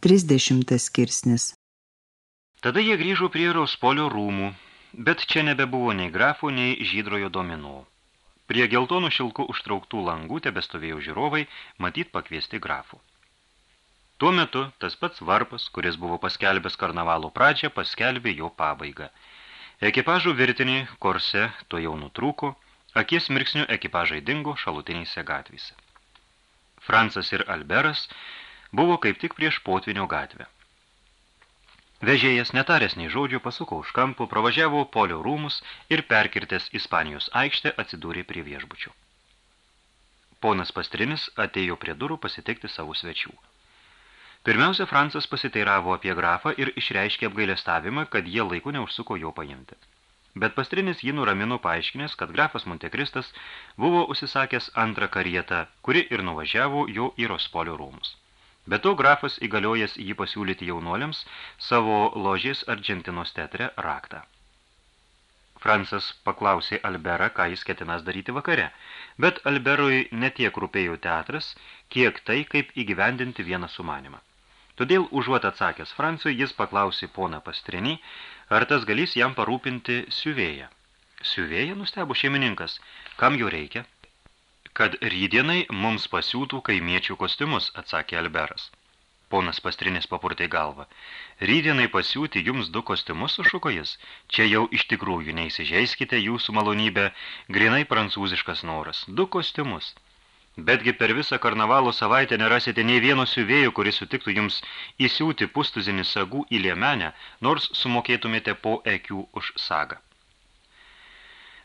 30 skirsnis Tada jie grįžo prie Rospolio rūmų, bet čia nebebuvo nei grafų, nei žydrojo dominų. Prie geltonų šilkų užtrauktų langų tebestovėjo žiūrovai, matyt pakviesti grafų. Tuo metu tas pats varpas, kuris buvo paskelbęs karnavalo pradžią, paskelbė jo pabaigą. Ekipažų virtiniai korse to jau nutrūko, akies mirksnių ekipažai dingo šalutiniais gatvėse. Francas ir Alberas buvo kaip tik prieš potvinio gatvę. Vežėjas netaręs nei žodžio pasuko už kampų, pravažiavo polio rūmus ir perkirtęs Ispanijos aikštę atsidūrė prie viešbučių. Ponas Pastrinis atėjo prie durų pasitikti savo svečių. Pirmiausia, Francas pasiteiravo apie grafą ir išreiškė apgailestavimą, kad jie laiku neužsuko jo paimti. Bet Pastrinis jį nuramino paaiškinęs, kad grafas Montekristas buvo užsisakęs antrą karietą, kuri ir nuvažiavo jo į Rospolio rūmus. Be to grafas įgaliojęs jį pasiūlyti jaunuoliams savo ložės Argentinos teatre raktą. Francas paklausė Alberą, ką jis ketinas daryti vakare, bet Alberui netiek rūpėjo teatras, kiek tai, kaip įgyvendinti vieną sumanimą. Todėl, užuot atsakęs Francui, jis paklausė poną Pastrinį, ar tas galys jam parūpinti siuvėją. Siuvėją nustebo šeimininkas, kam jo reikia? Kad rydienai mums pasiūtų kaimiečių kostiumus, atsakė Alberas. Ponas Pastrinis papurtai galvą. Rydienai pasiūti jums du kostiumus, sušuko jis. Čia jau iš tikrųjų neįsižeiskite jūsų malonybę, grinai prancūziškas noras. Du kostiumus. Betgi per visą karnavalo savaitę nerasite nei vieno siuvėjų, kuris sutiktų jums įsiūti pustuzinį sagų į liemenę, nors sumokėtumėte po ekių už sagą.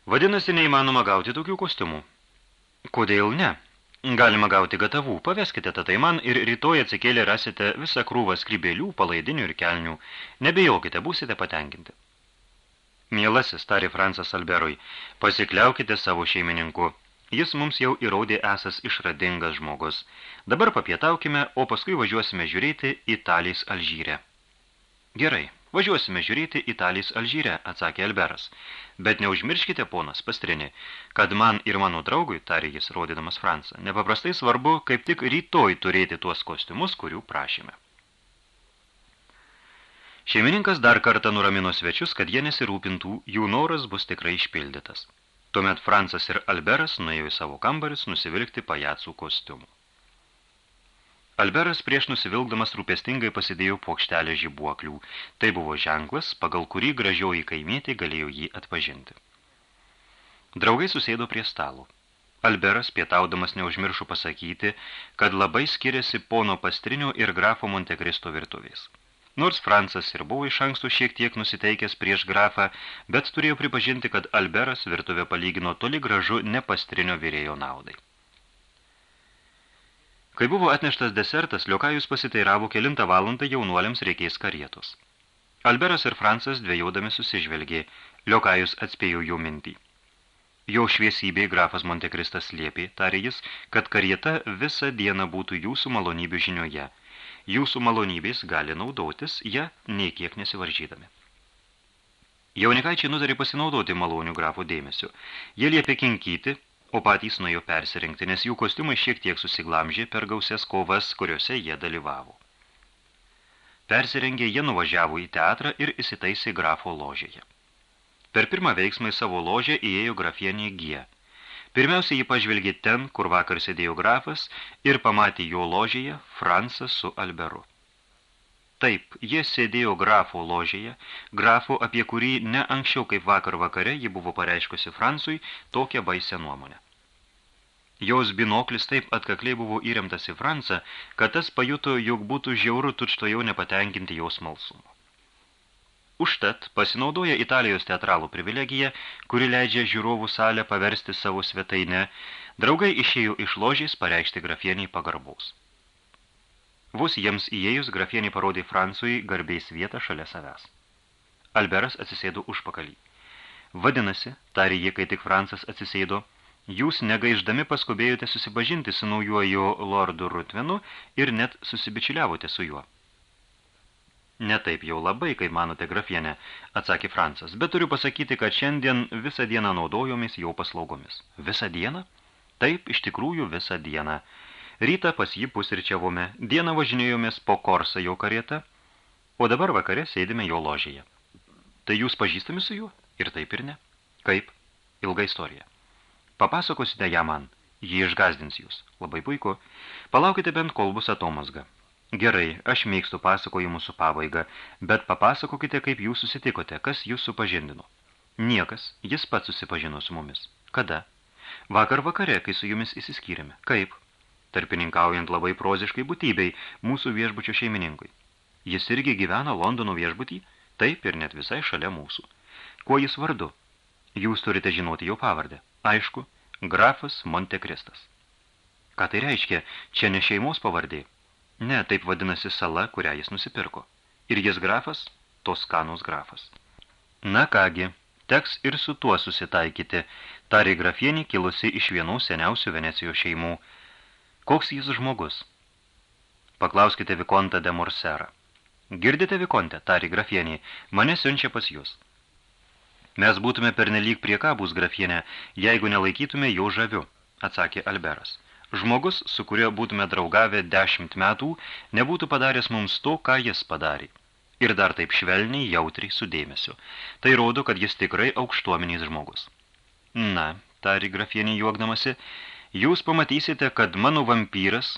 Vadinasi, neįmanoma gauti tokių kostiumų. Kodėl ne? Galima gauti gatavų, paveskite tatai man ir rytoj atsikėlę rasite visą krūvą skrybėlių, palaidinių ir kelnių. Nebejokite, būsite patenkinti. Mielasis, tarė Francas Alberui, pasikliaukite savo šeimininku. Jis mums jau įrodė esas išradingas žmogus. Dabar papietaukime, o paskui važiuosime žiūrėti Italijos Alžyrę. Gerai, Važiuosime žiūrėti Italijos Alžyre, atsakė Alberas. Bet neužmirškite, ponas Pastrini, kad man ir mano draugui, tarė jis rodydamas Fransą, nepaprastai svarbu, kaip tik rytoj turėti tuos kostiumus, kurių prašėme. Šeimininkas dar kartą nuramino svečius, kad jie nesirūpintų, jų noras bus tikrai išpildytas. Tuomet Francas ir Alberas nuėjo į savo kambarius nusivilkti pajacų kostiumų. Alberas prieš nusivilkdamas rūpestingai pasidėjo pokštelę žibuoklių. Tai buvo ženklas, pagal kurį gražioji kaimietė galėjo jį atpažinti. Draugai susėdo prie stalo. Alberas, pietaudamas neužmiršo pasakyti, kad labai skiriasi pono pastrinio ir grafo Montekristo virtuvės. Nors Francas ir buvo iš anksto šiek tiek nusiteikęs prieš grafą, bet turėjo pripažinti, kad Alberas virtuvę palygino toli gražu ne pastrinio vyrėjo naudai. Kai buvo atneštas desertas, Liokajus pasiteiravo kelintą valandą jaunuoliams reikės karietos. Alberas ir Francas dviejaudami susižvelgė, Liokajus atspėjo jų mintį. Jo šviesybei grafas Montekristas liepė, tarė jis, kad karieta visą dieną būtų jūsų malonybių žinioje. Jūsų malonybės gali naudotis, ją nei kiek nesivaržydami. Jaunikaičiai nutarė pasinaudoti malonių grafų dėmesio. Jie liepė kinkyti, o patys nuėjo persirinkti, nes jų kostiumai šiek tiek susiglamžė per gausias kovas, kuriuose jie dalyvavo. Persirengė, jie nuvažiavo į teatrą ir įsitaisė grafo ložėje. Per pirmą veiksmą į savo ložę įėjo grafienė G. Pirmiausia, jį pažvelgė ten, kur vakar sėdėjo grafas ir pamatė jo ložėje Fransą su Alberu. Taip, jie sėdėjo grafo ložėje, grafo, apie kurį ne anksčiau kaip vakar vakare ji buvo pareiškusi Fransui tokią baisę nuomonę. Jos binoklis taip atkakliai buvo įremtas į Fransą, kad tas pajuto, jog būtų žiauru tučto jau nepatenkinti jos smalsumo. Užtat pasinaudoja Italijos teatralų privilegiją, kuri leidžia žiūrovų salę paversti savo svetainę, draugai išėjo iš ložės pareikšti grafieniai pagarbaus. Vos jiems įėjus, grafieniai parodė Fransui garbiais vietą šalia savęs. Alberas atsisėdo užpakalį. Vadinasi, tarė jie, kai tik Fransas atsisėdo, Jūs negaiždami paskubėjote susipažinti su naujuoju lordu Rutvenu ir net susibičiuliavote su juo. Ne taip jau labai, kaip manote, grafienė, atsakė Francas, bet turiu pasakyti, kad šiandien visą dieną naudojomis jau paslaugomis. Visą dieną? Taip, iš tikrųjų visą dieną. Rytą pas jį pusryčiavome, dieną važinėjomės po korsą jo karietą, o dabar vakare sėdime jo ložėje. Tai jūs pažįstami su juo? Ir taip ir ne. Kaip? Ilga istorija. Papasakosite ją man. Jį išgazdins jūs. Labai puiku. Palaukite bent kol bus atomasga. Gerai, aš mėgstu pasakojimų su pabaiga, bet papasakokite, kaip jūs susitikote, kas jūs supažindino. Niekas, jis pats susipažino su mumis. Kada? Vakar vakare, kai su jumis įsiskyrėme. Kaip? Tarpininkaujant labai proziškai būtybei, mūsų viešbučio šeimininkui. Jis irgi gyvena Londono viešbutį, taip ir net visai šalia mūsų. Kuo jis vardu? Jūs turite žinoti jo pavardę. Aišku, grafas Montekristas. Ką tai reiškia? Čia ne šeimos pavardė. Ne, taip vadinasi sala, kurią jis nusipirko. Ir jis grafas, Toskanos grafas. Na kągi, teks ir su tuo susitaikyti, tarė grafienį kilusi iš vienų seniausių Venecijos šeimų. Koks jis žmogus? Paklauskite Vikontą de Morserą. Girdite, Vikonte, tarė grafienį, mane siunčia pas jūs. Mes būtume pernelyg priekabūs grafienę, jeigu nelaikytume jo žaviu, atsakė Alberas. Žmogus, su kuriuo būtume draugavę dešimt metų, nebūtų padaręs mums to, ką jis padarė. Ir dar taip švelniai, jautriai, su dėmesiu. Tai rodo, kad jis tikrai aukštuomenys žmogus. Na, tari grafienį juokdamasi, jūs pamatysite, kad mano vampyras,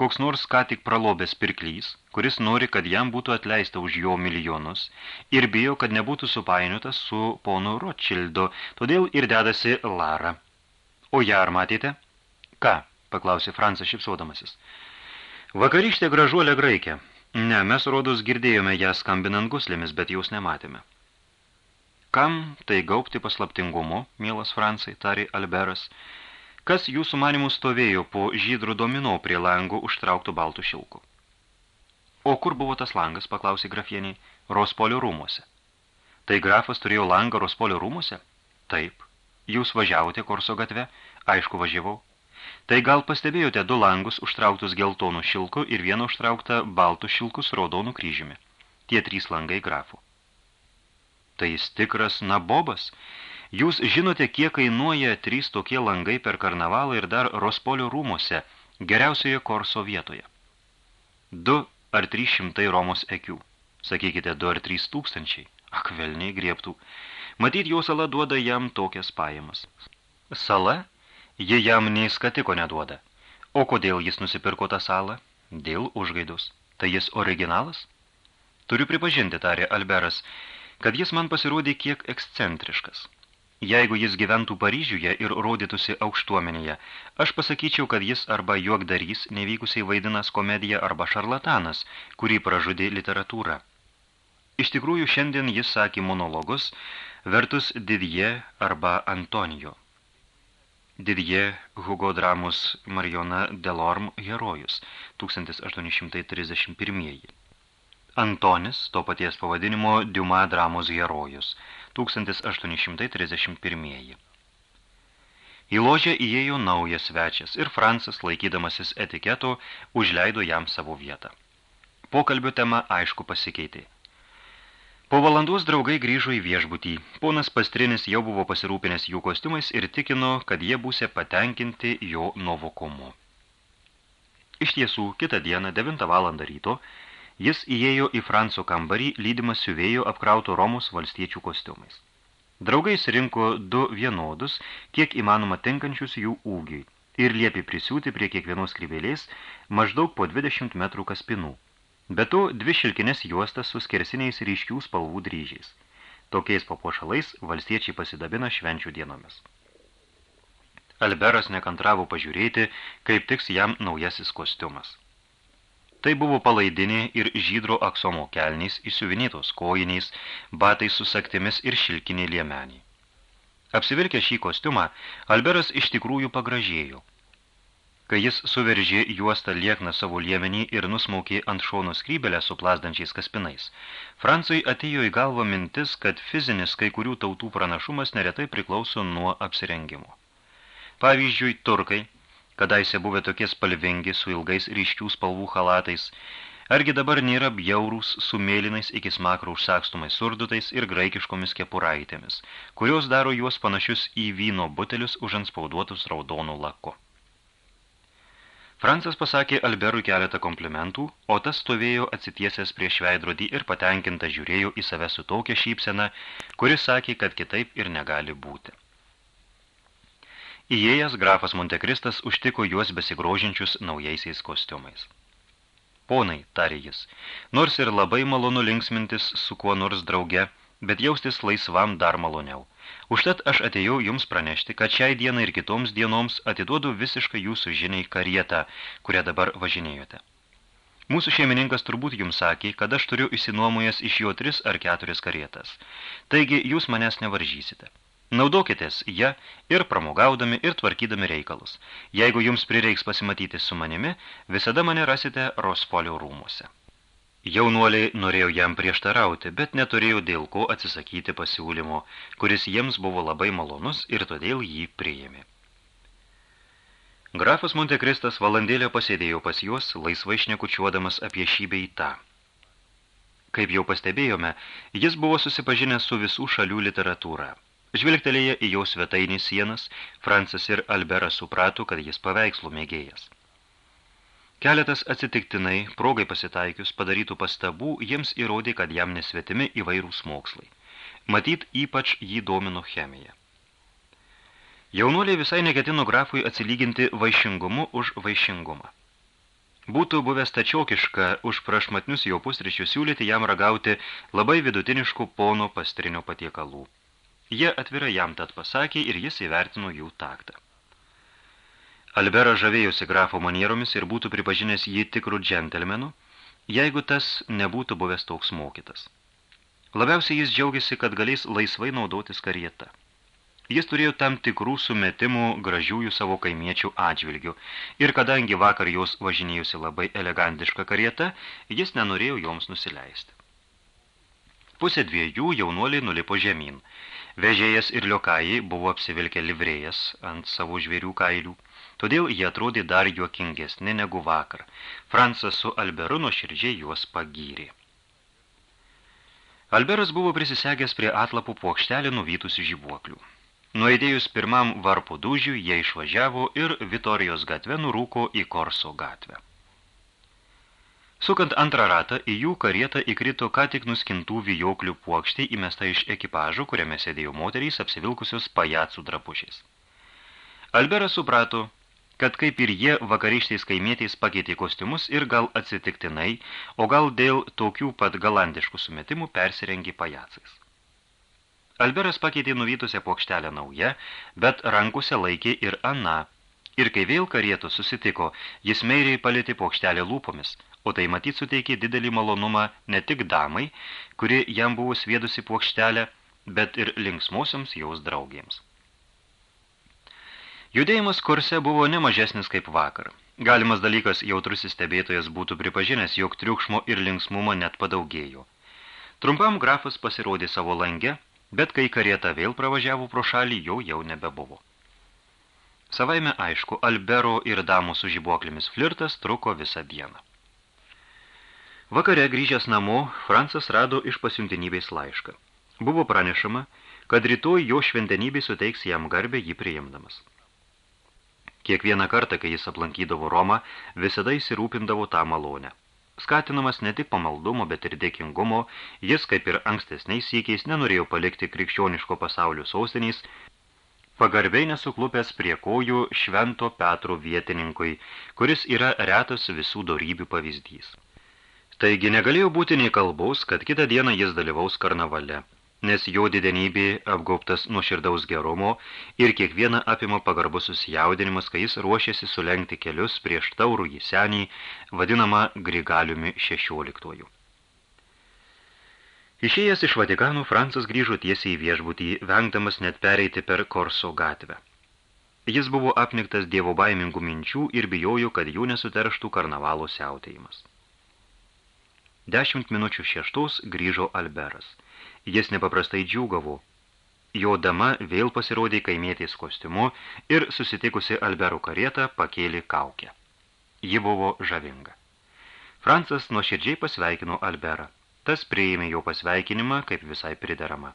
koks nors ką tik pralobęs pirklys, kuris nori, kad jam būtų atleista už jo milijonus ir bijo, kad nebūtų supainiotas su ponu Rothschildu, todėl ir dedasi Lara. O ją ar matėte? Ką? paklausė Francas šipsodamasis. Vakarištė gražuolė graikė. Ne, mes rodos girdėjome ją skambinant guslėmis, bet jūs nematėme. Kam tai gaupti paslaptingumu, mielas Francai, tarė Alberas, kas jūsų manimų stovėjo po žydrų domino prie langų užtrauktų baltų šilkų. O kur buvo tas langas, paklausė grafieniai, Rospolio rūmuose. Tai grafas turėjo langą Rospolio rūmuose? Taip. Jūs važiavote Korso gatve? Aišku, važiavau. Tai gal pastebėjote du langus užtrauktus geltonų šilku ir vieną užtrauktą baltų šilkus raudonų kryžiumi. Tie trys langai grafų. Tai jis tikras nabobas. Jūs žinote, kiek kainuoja trys tokie langai per karnavalą ir dar Rospolio rūmose, geriausioje Korso vietoje. Du ar trys šimtai Romos ekių. Sakykite, du ar trys tūkstančiai. Ak, velniai griebtų. Matyt, jo sala duoda jam tokias pajamas. Sala ji jam nei skatiko neduoda. O kodėl jis nusipirko tą salą? Dėl užgaidos. Tai jis originalas? Turiu pripažinti, tarė Alberas, kad jis man pasirodė kiek ekscentriškas. Jeigu jis gyventų Paryžiuje ir rodytųsi aukštuomenėje, aš pasakyčiau, kad jis arba juokdarys nevykusiai vaidinas komediją arba šarlatanas, kurį pražudė literatūra. Iš tikrųjų, šiandien jis sakė monologus, vertus Didie arba Antonijo. Didie Hugo dramos Mariona Delorme herojus 1831. Antonis, to paties pavadinimo Diuma dramos herojus 1831. Į ložę įėjo naujas svečias ir Francas, laikydamasis etiketo, užleido jam savo vietą. Pokalbio tema aišku pasikeitė. Po valandos draugai grįžo į viešbutį. Ponas Pastrinis jau buvo pasirūpinęs jų kostiumais ir tikino, kad jie būsė patenkinti jo novokumu. Iš tiesų, kitą dieną, 9 valandą ryto, jis įėjo į Franco kambarį, lydimas siuvėjo apkrauto Romos valstiečių kostiumais. Draugai rinko du vienodus, kiek įmanoma tinkančius jų ūgiui, ir liepė prisiūti prie kiekvienos skrybėlės maždaug po 20 metrų kaspinų. Be to, dvi šilkinės juostas su skersiniais ryškių spalvų dryžiais. Tokiais papuošalais valstiečiai pasidabina švenčių dienomis. Alberas nekantravo pažiūrėti, kaip tiks jam naujasis kostiumas. Tai buvo palaidinė ir žydro aksomo kelniais, įsiuvinėtos kojiniais, batai su saktimis ir šilkinė liemenį. Apsivilkę šį kostiumą, Alberas iš tikrųjų pagražėjo – Kai jis suveržė juostą liekną savo liemenį ir nusmaukė ant šono skrybelę su plasdančiais kaspinais, Francui atėjo į galvą mintis, kad fizinis kai kurių tautų pranašumas neretai priklauso nuo apsirengimo. Pavyzdžiui, turkai, kadaise buvę tokie spalvingi su ilgais ryškių spalvų halatais, argi dabar nėra bjaurūs su mėlynais iki smakro užsakstumais surdutais ir graikiškomis kepuraitėmis, kurios daro juos panašius į vyno butelius užanspauduotus raudonų laku. Francas pasakė Alberui keletą komplimentų, o tas stovėjo atsitiesęs prieš veidrodį ir patenkinta žiūrėjo į save su tokia šypsena, kuris sakė, kad kitaip ir negali būti. Įėjęs grafas Montekristas užtiko juos besigrožinčius naujaisiais kostiumais. Ponai, tarė jis, nors ir labai malonu linksmintis su kuo nors drauge, bet jaustis laisvam dar maloniau. Užtat aš atėjau jums pranešti, kad šiai dienai ir kitoms dienoms atiduodu visiškai jūsų žiniai karietą, kurią dabar važinėjote. Mūsų šeimininkas turbūt jums sakė, kad aš turiu įsinuomojęs iš jo tris ar keturias karietas. Taigi jūs manęs nevaržysite. Naudokitės ją ir pramogaudami ir tvarkydami reikalus. Jeigu jums prireiks pasimatyti su manimi, visada mane rasite Rospolio rūmuose. Jaunuoliai norėjo jam prieštarauti, bet neturėjo dėl ko atsisakyti pasiūlymo, kuris jiems buvo labai malonus ir todėl jį priėmė. Grafas Montekristas valandėlę pasėdėjo pas juos, laisvai šnekučiuodamas apie šį bei tą. Kaip jau pastebėjome, jis buvo susipažinęs su visų šalių literatūra. Žvilgtelėję į jau svetainį sienas, Francas ir Alberas suprato, kad jis paveikslų mėgėjas. Keletas atsitiktinai, progai pasitaikius, padarytų pastabų, jiems įrodė, kad jam nesvetimi įvairūs mokslai. Matyt, ypač jį domino chemija. Jaunuoliai visai neketino grafui atsilyginti vaišingumu už vaišingumą. Būtų buvęs tačiokiška už prašmatnius jo pusryčius siūlyti jam ragauti labai vidutiniškų pono pastrinio patiekalų. Jie atvirai jam tad pasakė ir jis įvertino jų taktą. Alberas žavėjosi grafo manieromis ir būtų pripažinęs jį tikrų džentelmenų, jeigu tas nebūtų buvęs toks mokytas. Labiausiai jis džiaugiasi, kad galės laisvai naudotis karieta. Jis turėjo tam tikrų sumetimų gražiųjų savo kaimiečių atžvilgių ir kadangi vakar jos važinėjusi labai elegantiška karieta, jis nenorėjo joms nusileisti. Pusė dviejų jaunuoliai nulipo žemyn. Vežėjas ir liokajai buvo apsivilkę livrėjas ant savo žvėrių kailių. Todėl jie atrodė dar juokingesni negu vakar. Francas su Alberu nuoširdžiai juos pagyrė. Alberas buvo prisisegęs prie atlapų puokštelį nuvytusių žibuoklių. Nueidėjus pirmam varpo dūžiui, jie išvažiavo ir Vitorijos gatve nurūko į Korso gatvę. Sukant antrą ratą, į jų karietą įkrito ką tik nuskintų vijoklių puokštį įmesta iš ekipažo, kuriame sėdėjo moterys apsivilkusios pajacų drapužiais. Alberas suprato, kad kaip ir jie vakarištais kaimėtais pakeitė kostiumus ir gal atsitiktinai, o gal dėl tokių pat galantiškų sumetimų persirengė pajacais. Alberas pakeitė nuvytusią plokštelę naują, bet rankose laikė ir Ana. Ir kai vėl karietų susitiko, jis meiriai palėtė plokštelę lūpomis, o tai matyt suteikė didelį malonumą ne tik damai, kuri jam buvo sviedusi plokštelę, bet ir linksmosioms jaus draugėms. Judėjimas kurse buvo nemažesnis kaip vakar. Galimas dalykas jautrusis stebėtojas būtų pripažinęs, jog triukšmo ir linksmumo net padaugėjo. Trumpam grafas pasirodė savo lange, bet kai karieta vėl pravažiavo pro šalį, jau jau nebebuvo. Savaime aišku, Albero ir damų su žibuoklėmis flirtas truko visą dieną. Vakare grįžęs namo, Francas rado iš pasiuntinybės laišką. Buvo pranešama, kad rytoj jo šventenybė suteiks jam garbę jį priimdamas. Kiekvieną kartą, kai jis aplankydavo Romą, visada įsirūpindavo tą malonę. Skatinamas ne tik pamaldumo, bet ir dėkingumo, jis, kaip ir ankstesniais sykiais, nenorėjo palikti krikščioniško pasaulio sausiniais, pagarbiai nesuklupęs prie kojų švento Petro vietininkui, kuris yra retas visų dorybių pavyzdys. Taigi negalėjo būti nei kalbos, kad kitą dieną jis dalyvaus karnavale nes jo didenybė apgaubtas nuoširdaus gerumo ir kiekvieną apima pagarbus susijaudinimas, kai jis ruošiasi sulenkti kelius prieš taurų į senį, vadinamą Grigaliumi XVI. Išėjęs iš Vatikanų, Francas grįžo tiesiai į viešbutį, vengdamas net pereiti per Korso gatvę. Jis buvo apniktas dievo baimingų minčių ir bijojo, kad jų nesuterštų karnavalo siautėjimas. Dešimt minučių šeštos grįžo Alberas – Jis nepaprastai džiūgavo. Jo dama vėl pasirodė kaimėtės kostiumu ir susitikusi Albero karietą pakėlė kaukę. Ji buvo žavinga. Francas nuoširdžiai pasveikino Alberą. Tas priėmė jo pasveikinimą kaip visai priderama.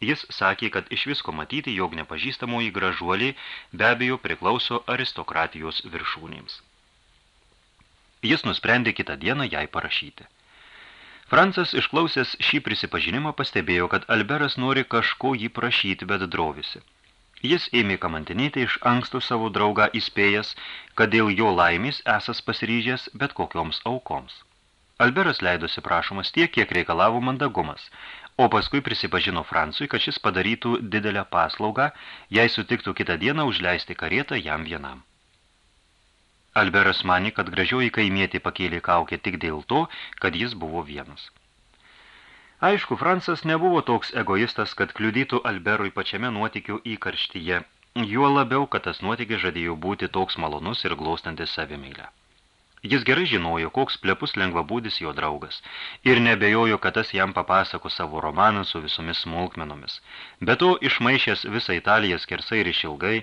Jis sakė, kad iš visko matyti, jog nepažįstamoji gražuoliai be abejo priklauso aristokratijos viršūnėms. Jis nusprendė kitą dieną jai parašyti. Francas išklausęs šį prisipažinimą pastebėjo, kad Alberas nori kažko jį prašyti, bet drovisi. Jis ėmė kamantinėti iš anksto savo draugą įspėjęs, kad dėl jo laimės esas pasiryžęs bet kokioms aukoms. Alberas leidosi prašomas tiek, kiek reikalavo mandagumas, o paskui prisipažino Francui, kad šis padarytų didelę paslaugą, jei sutiktų kitą dieną užleisti karietą jam vienam. Alberas mani, kad gražioji kaimietė pakėlė kaukę tik dėl to, kad jis buvo vienas. Aišku, Francas nebuvo toks egoistas, kad kliudytų Alberui pačiame nuotikių įkarštyje, juo labiau, kad tas nuotykis žadėjo būti toks malonus ir glaustantis savimeilę. Jis gerai žinojo, koks plepus lengvabūdis jo draugas, ir nebejojo, kad tas jam papasako savo romaną su visomis smulkmenomis. Be to, išmaišęs visą Italiją skersai ir išilgai,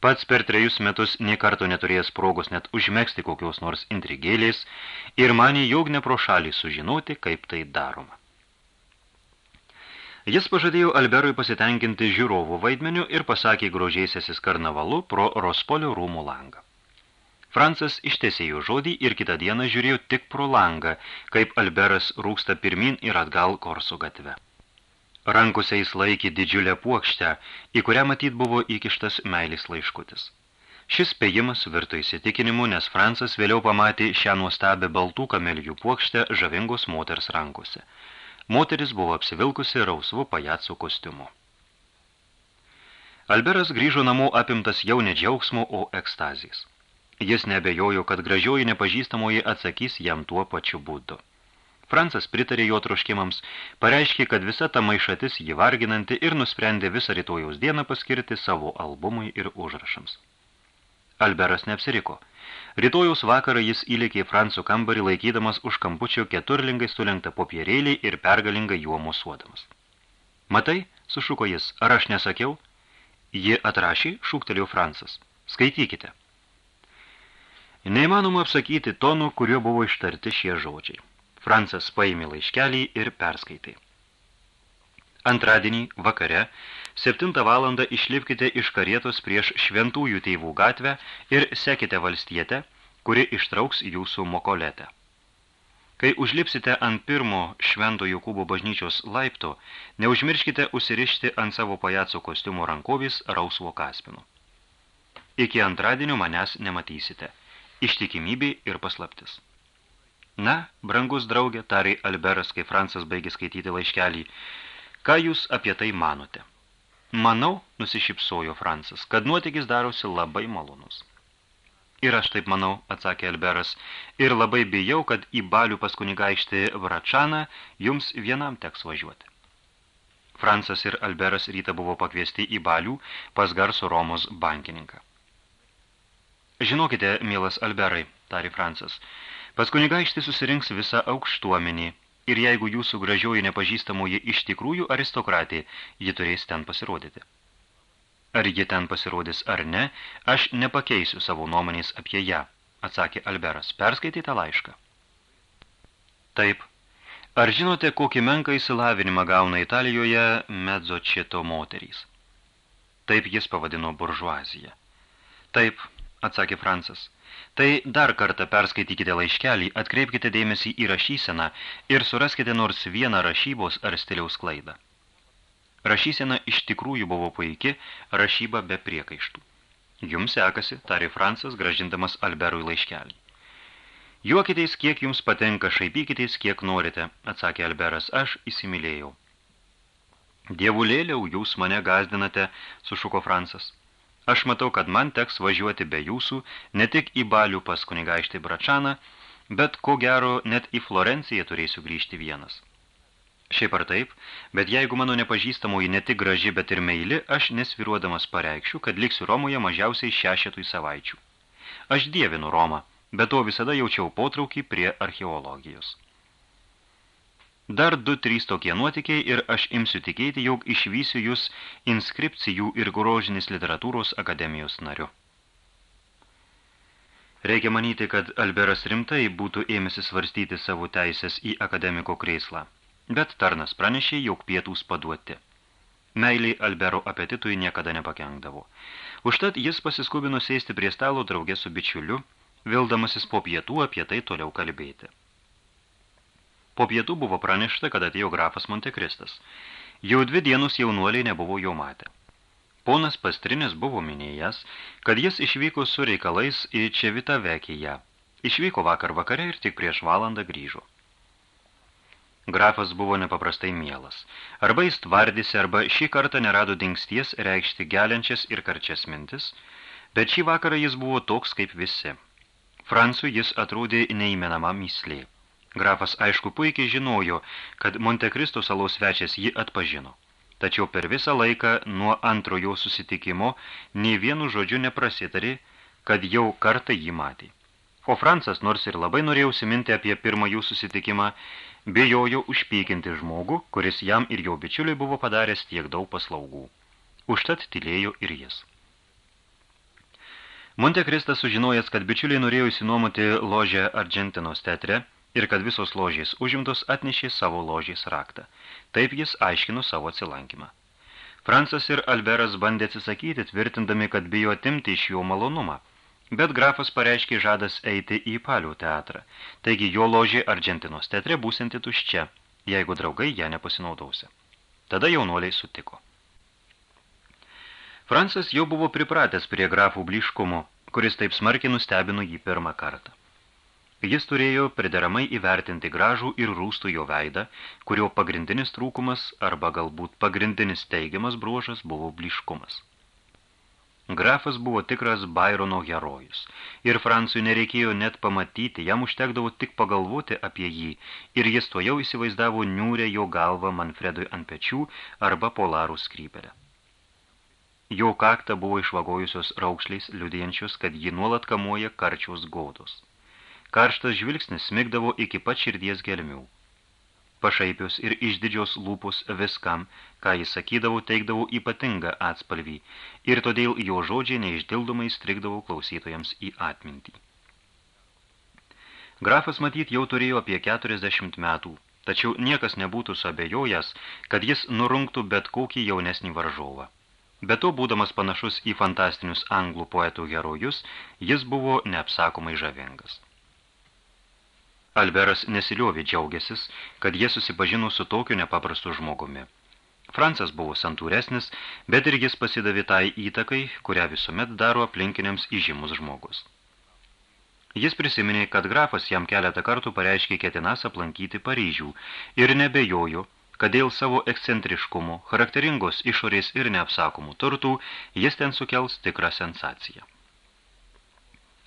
Pats per trejus metus nie karto neturėjęs progos net užmėgsti kokios nors intrigėlės ir manė, jog ne pro šalį sužinoti, kaip tai daroma. Jis pažadėjo Alberui pasitenkinti žiūrovų vaidmeniu ir pasakė grožėsiasis karnavalu pro Rospolio rūmų langą. Francas ištesėjo žodį ir kitą dieną žiūrėjo tik pro langą, kaip Alberas rūksta pirmin ir atgal Korso gatve. Rankose jis laikė didžiulę puokštę, į kurią matyt buvo įkištas meilis laiškutis. Šis spėjimas virto įsitikinimu, nes Francas vėliau pamatė šią nuostabę baltų kamelijų puokštę žavingos moters rankose. Moteris buvo apsivilkusi rausvu pajaco kostiumu. Alberas grįžo namo apimtas jau ne džiaugsmo, o ekstazijas. Jis nebejojo, kad gražioji nepažįstamoji atsakys jam tuo pačiu būdu. Francas pritarė jo troškimams, pareiškė, kad visa ta maišatis jį varginanti ir nusprendė visą rytojaus dieną paskirti savo albumui ir užrašams. Alberas neapsiriko. Rytojaus vakarą jis įlėkė Francų kambarį laikydamas už kampučio keturlingai sulenktą popierėlį ir pergalingai juo musuodamas. Matai, sušuko jis, ar aš nesakiau? Ji atrašė, šūktelėjo Francas. Skaitykite. Neįmanoma apsakyti tonų, kuriuo buvo ištarti šie žodžiai. Francas paėmė laiškelį ir perskaitė. Antradienį vakare 7 valandą išlipkite iš karietos prieš šventųjų teivų gatvę ir sekite valstietę, kuri ištrauks jūsų mokoletę. Kai užlipsite ant pirmo švento Jokūbo bažnyčios laipto, neužmirškite užsirišti ant savo pajaco kostiumo rankovis rausvo kaspinu. Iki antradienio manęs nematysite. Ištikimybė ir paslaptis. Na, brangus draugė, tarai Alberas, kai Francas baigė skaityti laiškelį, ką jūs apie tai manote? Manau, nusišypsojo Francas, kad nuotykis darosi labai malonus. Ir aš taip manau, atsakė Alberas, ir labai bijau, kad į balių pas kunigaištį Vračaną jums vienam teks važiuoti. Francas ir Alberas rytą buvo pakviesti į balių pas garso Romos bankininką. Žinokite, mielas Alberai, tari Francas, Pas kunigaištį susirinks visa aukštuomenį, ir jeigu jūsų gražioji nepažįstamoji iš tikrųjų aristokratė, ji turės ten pasirodyti. Ar ji ten pasirodys ar ne, aš nepakeisiu savo nuomonės apie ją, atsakė Alberas. Perskaitėte laišką? Taip. Ar žinote, kokį menką įsilavinimą gauna Italijoje mezzočito moterys? Taip jis pavadino buržuaziją. Taip, atsakė Francas. Tai dar kartą perskaitykite laiškelį, atkreipkite dėmesį į rašyseną ir suraskite nors vieną rašybos ar stiliaus klaidą. Rašysena iš tikrųjų buvo puiki, rašyba be priekaištų. Jums sekasi, tarė Francas, gražindamas Alberui laiškelį. Juokitės, kiek jums patenka, šaipykitės, kiek norite, atsakė Alberas, aš įsimylėjau. Dievulėliau, jūs mane gazdinate, sušuko Francas. Aš matau, kad man teks važiuoti be jūsų ne tik į balių pas kunigaištį Bračaną, bet ko gero net į Florenciją turėsiu grįžti vienas. Šiaip ar taip, bet jeigu mano nepažįstamoji ne tik graži, bet ir meili, aš nesviruodamas pareikščiu, kad liksiu Romoje mažiausiai šešetui savaičių. Aš dievinu Romą, bet to visada jaučiau potraukį prie archeologijos. Dar du, trys tokie nuotikiai ir aš imsiu tikėti, jog išvysiu jūs inskripcijų ir grožinės literatūros akademijos nariu. Reikia manyti, kad Alberas rimtai būtų ėmėsi svarstyti savo teisės į akademiko kreislą, bet tarnas pranešė, jog pietūs paduoti. Meiliai Albero apetitui niekada nepakengdavo. Užtat jis pasiskubino sėsti prie stalo draugė su bičiuliu vildamasis po pietų apie tai toliau kalbėti. Po pietų buvo pranešta, kad atėjo grafas Montekristas. Jau dvi dienus jaunuoliai nebuvo jo matę. Ponas Pastrinis buvo minėjęs, kad jis išvyko su reikalais į Čevitą Vekiją. Išvyko vakar vakare ir tik prieš valandą grįžo. Grafas buvo nepaprastai mielas. Arba jis tvardėsi, arba šį kartą nerado dingsties reikšti geliančias ir karčias mintis, bet šį vakarą jis buvo toks kaip visi. Fransui jis atrodė neįmenama myslė. Grafas aišku puikiai žinojo, kad Montekristo salos svečias jį atpažino. Tačiau per visą laiką nuo antrojo susitikimo nei vienu žodžiu neprasitarė, kad jau kartą jį matė. O Francas, nors ir labai norėjo siminti apie pirmąjų susitikimą, bijojo užpykinti žmogų, kuris jam ir jo bičiuliai buvo padaręs tiek daug paslaugų. Užtat tylėjo ir jis. Montekristas sužinojęs, kad bičiuliai norėjo įsinuomoti ložę Argentinos teatre, ir kad visos ložės užimtos atnešė savo ložės raktą. Taip jis aiškino savo atsilankymą. Francas ir Alberas bandė atsisakyti, tvirtindami, kad bijo atimti iš jo malonumą, bet grafas pareiškė žadas eiti į palių teatrą, taigi jo ložė Argentinos teatre būsinti tuščia, jeigu draugai ją nepasinaudausia. Tada jaunuoliai sutiko. Francas jau buvo pripratęs prie grafų bliškumo, kuris taip smarkiai nustebino jį pirmą kartą. Jis turėjo prideramai įvertinti gražų ir rūstų jo veidą, kurio pagrindinis trūkumas arba galbūt pagrindinis teigiamas bruožas buvo bliškumas. Grafas buvo tikras Bairono herojus, ir Francui nereikėjo net pamatyti, jam užtekdavo tik pagalvoti apie jį, ir jis to jau įsivaizdavo niūrę jo galvą Manfredui ant pečių arba polarų skrypelę. Jo kaktą buvo išvagojusios raukšliais, liudijančios, kad jį nuolat kamuoja karčios godos. Karštas žvilgsnis smigdavo iki pat širdies gelmių. Pašaipius ir išdidžios lūpus viskam, ką jis sakydavo, teikdavo ypatingą atspalvį, ir todėl jo žodžiai neišdildomai strigdavo klausytojams į atmintį. Grafas matyt jau turėjo apie 40 metų, tačiau niekas nebūtų suabejojęs, kad jis nurungtų bet kokį jaunesnį varžovą. Be to, būdamas panašus į fantastinius anglų poetų herojus, jis buvo neapsakomai žavingas. Alberas nesiliovė džiaugiasis, kad jie susipažino su tokiu nepaprastu žmogumi. Francas buvo santūresnis, bet ir jis pasidavė tai įtakai, kurią visuomet daro aplinkiniams įžymus žmogus. Jis prisiminė, kad grafas jam keletą kartų pareiškė ketinas aplankyti Paryžių ir nebejojo, kad dėl savo ekscentriškumo, charakteringos išorės ir neapsakomų turtų jis ten sukels tikrą sensaciją.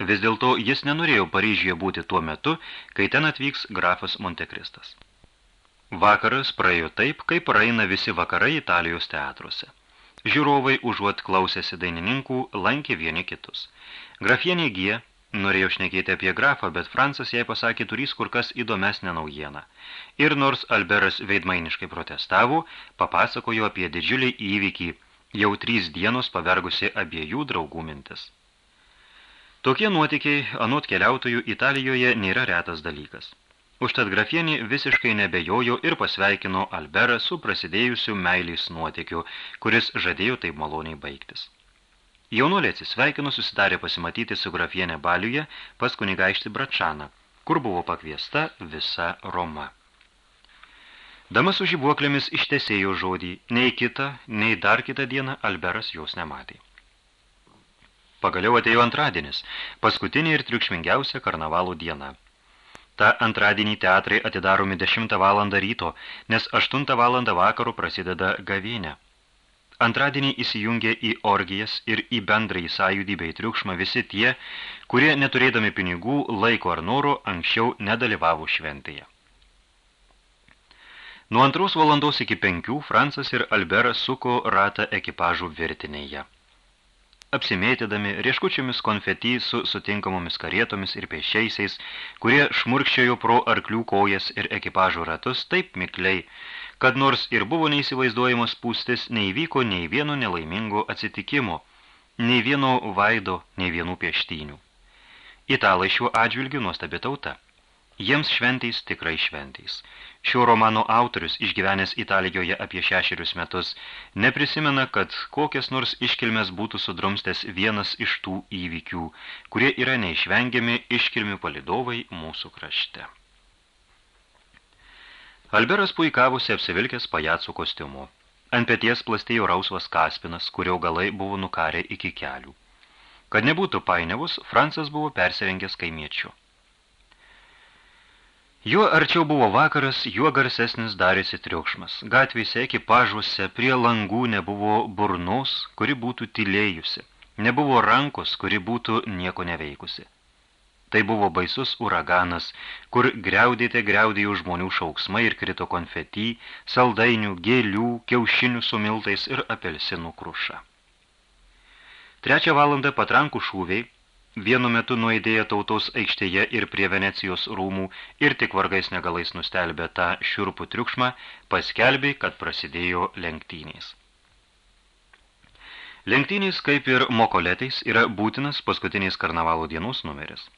Vis dėlto jis nenorėjo Paryžiuje būti tuo metu, kai ten atvyks grafas Montekristas. Vakaras praėjo taip, kaip praeina visi vakarai Italijos teatruose. Žiūrovai užuot klausėsi dainininkų, lankė vieni kitus. Grafienė G. norėjo šnekėti apie grafą, bet Francas jai pasakė turys kur kas įdomesnę naujieną. Ir nors Alberas veidmainiškai protestavo, papasakojo apie didžiulį įvykį, jau trys dienos pavergusi abiejų draugų mintis. Tokie nuotykiai anot keliautojų Italijoje nėra retas dalykas. Užtat grafienį visiškai nebejojo ir pasveikino Alberą su prasidėjusiu meilės nuotykiu, kuris žadėjo taip maloniai baigtis. Jaunuolė atsisveikino susidarė pasimatyti su grafienė Baliuje pas kunigaištį Bračaną, kur buvo pakviesta visa Roma. Dama su žibuoklėmis ištesėjo žodį, nei kitą, nei dar kitą dieną Alberas jos nematė. Pagaliau atėjo antradienis, paskutinė ir triukšmingiausia karnavalų diena. Ta antradienį teatrai atidaromi 10 valandą ryto, nes 8 valandą vakaro prasideda gavienė. Antradienį įsijungė į orgijas ir į bendrąjį sąjūdį bei triukšmą visi tie, kurie neturėdami pinigų, laiko ar noro anksčiau nedalyvavo šventėje. Nuo antros valandos iki penkių Francas ir Alberas suko ratą ekipažų virtinėje apsimėtydami rieškučiomis konfetį su sutinkamomis karietomis ir pėsčiaisiais, kurie šmurkščiojo pro arklių kojas ir ekipažų ratus taip mikliai, kad nors ir buvo neįsivaizduojamos pūstis, neįvyko nei vieno nelaimingo atsitikimo, nei vieno vaido, nei vienų pieštynių. Italai šiuo atžvilgiu nuostabi tauta. Jiems šventys tikrai šventys. Šio romano autorius, išgyvenęs Italijoje apie šešerius metus, neprisimena, kad kokias nors iškilmes būtų sudrumstęs vienas iš tų įvykių, kurie yra neišvengiami iškilmių palidovai mūsų krašte. Alberas puikavusi apsivilkęs pajacų kostiumu. Ant pėties plastėjo rausvas kaspinas, kurio galai buvo nukarę iki kelių. Kad nebūtų painiavus, Francas buvo persirengęs kaimiečių. Juo arčiau buvo vakaras, juo garsesnis darėsi triukšmas. Gatvėse ekipažuose prie langų nebuvo burnos, kuri būtų tylėjusi. Nebuvo rankos, kuri būtų nieko neveikusi. Tai buvo baisus uraganas, kur greudėte greudėjo žmonių šauksmai ir krito konfetį, saldainių, gėlių, kiaušinių su miltais ir apelsinų kruša. Trečią valandą patrankų šūviai vienu metu nuėdėję tautos aikštėje ir prie Venecijos rūmų ir tik vargais negalais nustelbė tą šiurpų triukšmą, paskelbė, kad prasidėjo lenktynės. Lenktynės, kaip ir mokoletais, yra būtinas paskutiniais karnavalo dienos numeris.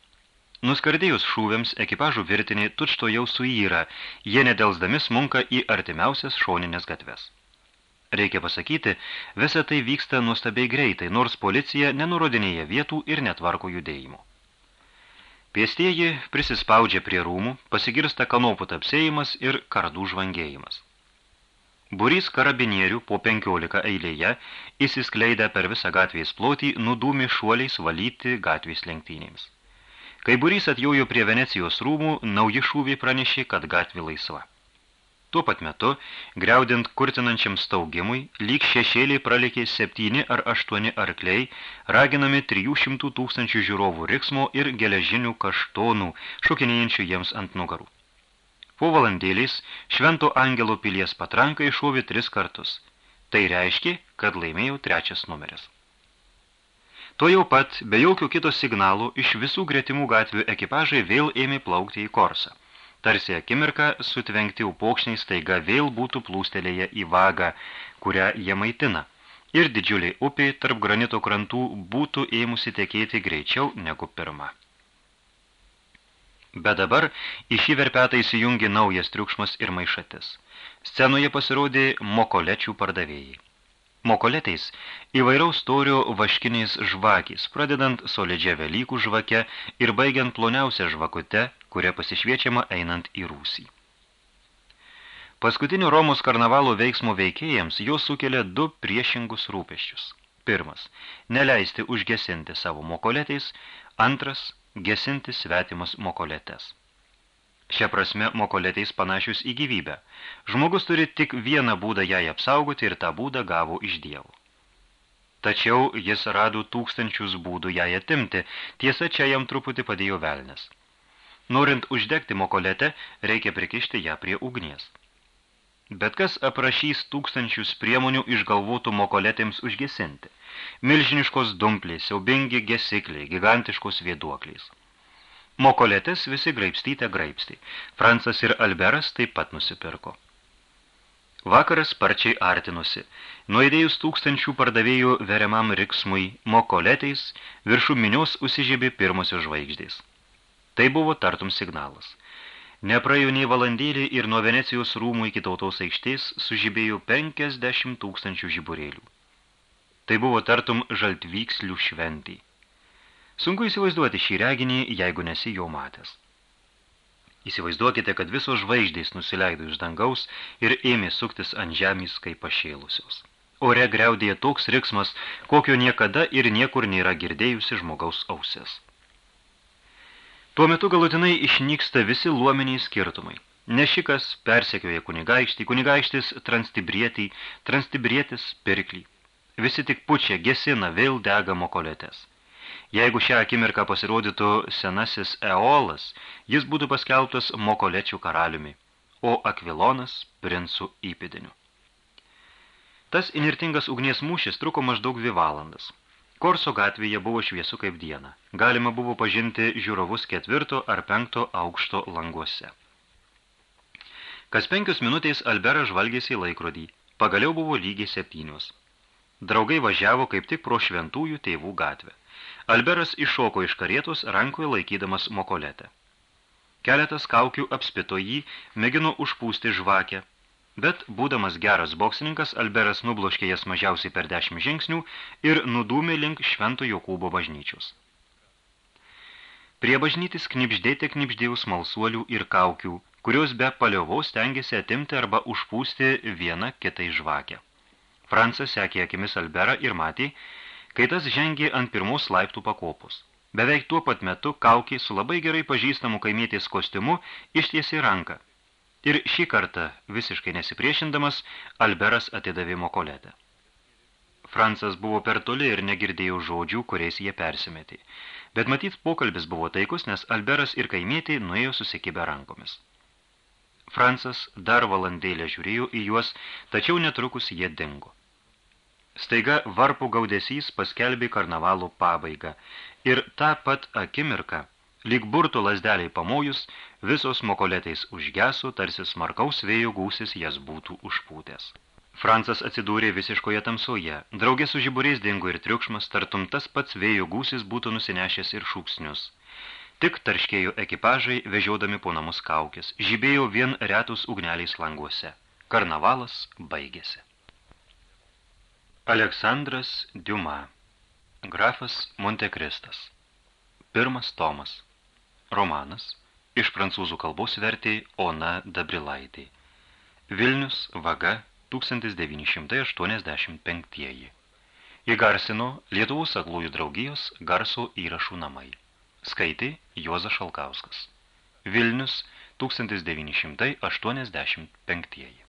Nuskardėjus šūviams, ekipažų virtinė tučto jau suyra, jie nedelsdami smunka į artimiausias šoninės gatves. Reikia pasakyti, visa tai vyksta nuostabiai greitai, nors policija nenurodinėja vietų ir netvarko judėjimų. Pėstieji prisispaudžia prie rūmų, pasigirsta kanopų tapsėjimas ir kardų žvangėjimas. Burys karabinierių po penkiolika eilėje įsiskleidę per visą gatvės plotį nudūmi šuoliais valyti gatvės lenktynėms. Kai burys atjojo prie Venecijos rūmų, nauji šūviai pranešė, kad gatvė laisva. Tuo pat metu, greudint kurtinančiam staugimui, lyg šešėliai pralikė septyni ar aštuoni arkliai, raginami 300 tūkstančių žiūrovų riksmo ir geležinių kaštonų, šokinėjančių jiems ant nugarų. Po valandėliais švento angelo pilies patranka iššovė tris kartus. Tai reiškia, kad laimėjau trečias numeris. To jau pat, be jokio kito signalų, iš visų gretimų gatvių ekipažai vėl ėmė plaukti į Korsą. Tarsi akimirką sutvenkti upokšniai staiga vėl būtų plūstelėję į vagą, kurią jie maitina. Ir didžiuliai upiai tarp granito krantų būtų ėmusi tekėti greičiau negu pirma. Bet dabar į šį verpetą įsijungi naujas triukšmas ir maišatis. Scenoje pasirodė mokolečių pardavėjai. Mokoletais įvairaus storio vaškiniais žvakys, pradedant solidžia Velykų žvake ir baigiant ploniausią žvakute, kuria pasišviečiama einant į rūsį. Paskutinių Romos karnavalo veiksmo veikėjams jos sukelia du priešingus rūpeščius. Pirmas – neleisti užgesinti savo mokoletais, antras – gesinti svetimas mokoletes. Šia prasme mokoletais panašius į gyvybę. Žmogus turi tik vieną būdą jai apsaugoti ir tą būdą gavo iš dievų. Tačiau jis rado tūkstančius būdų jai atimti, tiesa čia jam truputį padėjo velnes. Norint uždegti mokoletę, reikia prikišti ją prie ugnies. Bet kas aprašys tūkstančius priemonių išgalvotų mokoletėms užgesinti? Milžiniškos dumplės, siaubingi gesikliai, gigantiškos vėduokliais. Mokoletės visi graipstyte graipstį. Francas ir Alberas taip pat nusipirko. Vakaras sparčiai artinusi. Nuėdėjus tūkstančių pardavėjų veriamam riksmui mokoletais, viršų minios užsižybė pirmosios žvaigždės. Tai buvo tartum signalas. Nepraėjo nei valandėlį ir nuo Venecijos rūmų iki tautos aikštės sužibėjo 50 tūkstančių žiburėlių. Tai buvo tartum žaltvykslių šventį. Sunku įsivaizduoti šį reginį, jeigu nesi jo matęs. Įsivaizduokite, kad visos žvaigždės nusileido iš dangaus ir ėmė suktis ant žemės kaip pašėlusios. Ore greudėja toks riksmas, kokio niekada ir niekur nėra girdėjusi žmogaus ausės. Tuo metu galutinai išnyksta visi luominiai skirtumai. Nešikas persekioja kunigaikštį, kunigaikštis transtibrietį, transtibrietis pirklį. Visi tik pučia, gesina, vėl dega mokoletės. Jeigu šią akimirką pasirodytų senasis Eolas, jis būtų paskelbtas mokolečių karaliumi, o Akvilonas princų įpėdiniu. Tas inirtingas ugnies mūšis truko maždaug dvi valandas. Korso gatvėje buvo šviesu kaip diena. Galima buvo pažinti žiūrovus ketvirto ar penkto aukšto languose. Kas penkios minutės Alberas žvalgėsi į laikrodį. Pagaliau buvo lygiai septynios. Draugai važiavo kaip tik pro šventųjų tėvų gatvę. Alberas iššoko iš karietos rankoje laikydamas mokoletę. Keletas kaukių apspito jį, mėgino užpūsti žvakę, bet, būdamas geras boksininkas, Alberas nubloškė jas mažiausiai per dešimt žingsnių ir nudūmė link Švento Jokūbo bažnyčios. Prie bažnytis knipždėti knipždėjus malsuolių ir kaukių, kurios be paliovos stengiasi atimti arba užpūsti vieną kitai žvakę. Francas sekė akimis Alberą ir matė, kai tas žengė ant pirmos laiptų pakopos. Beveik tuo pat metu kaukiai su labai gerai pažįstamu kaimėtės kostiumu ištiesė ranką. Ir šį kartą, visiškai nesipriešindamas, Alberas atidavė mokoletę. Francas buvo per toli ir negirdėjo žodžių, kuriais jie persimetė. Bet matyt, pokalbis buvo taikus, nes Alberas ir kaimėtė nuėjo susikibę rankomis. Francas dar valandėlę žiūrėjo į juos, tačiau netrukus jie dingo. Staiga varpų gaudesys paskelbė karnavalų pabaigą ir tą pat akimirką, lyg burtų lasdeliai pamojus, visos mokoletais užgeso, tarsi smarkaus vėjo gūsis jas būtų užpūtęs. Francas atsidūrė visiškoje tamsoje. Draugė su žiburiais dingo ir triukšmas, tartum tas pats vėjo gūsis būtų nusinešęs ir šūksnius. Tik tarškėjo ekipažai, vežiodami po namus kaukės. Žibėjo vien retus ugneliais languose. Karnavalas baigėsi. Aleksandras Diuma Grafas Montekristas Pirmas tomas Romanas Iš prancūzų kalbos vertė Ona Dabrilaitė Vilnius, Vaga, 1985. Įgarsino Lietuvos aklųjų draugijos garso įrašų namai. Skaitė Juozas Šalkauskas. Vilnius 1985.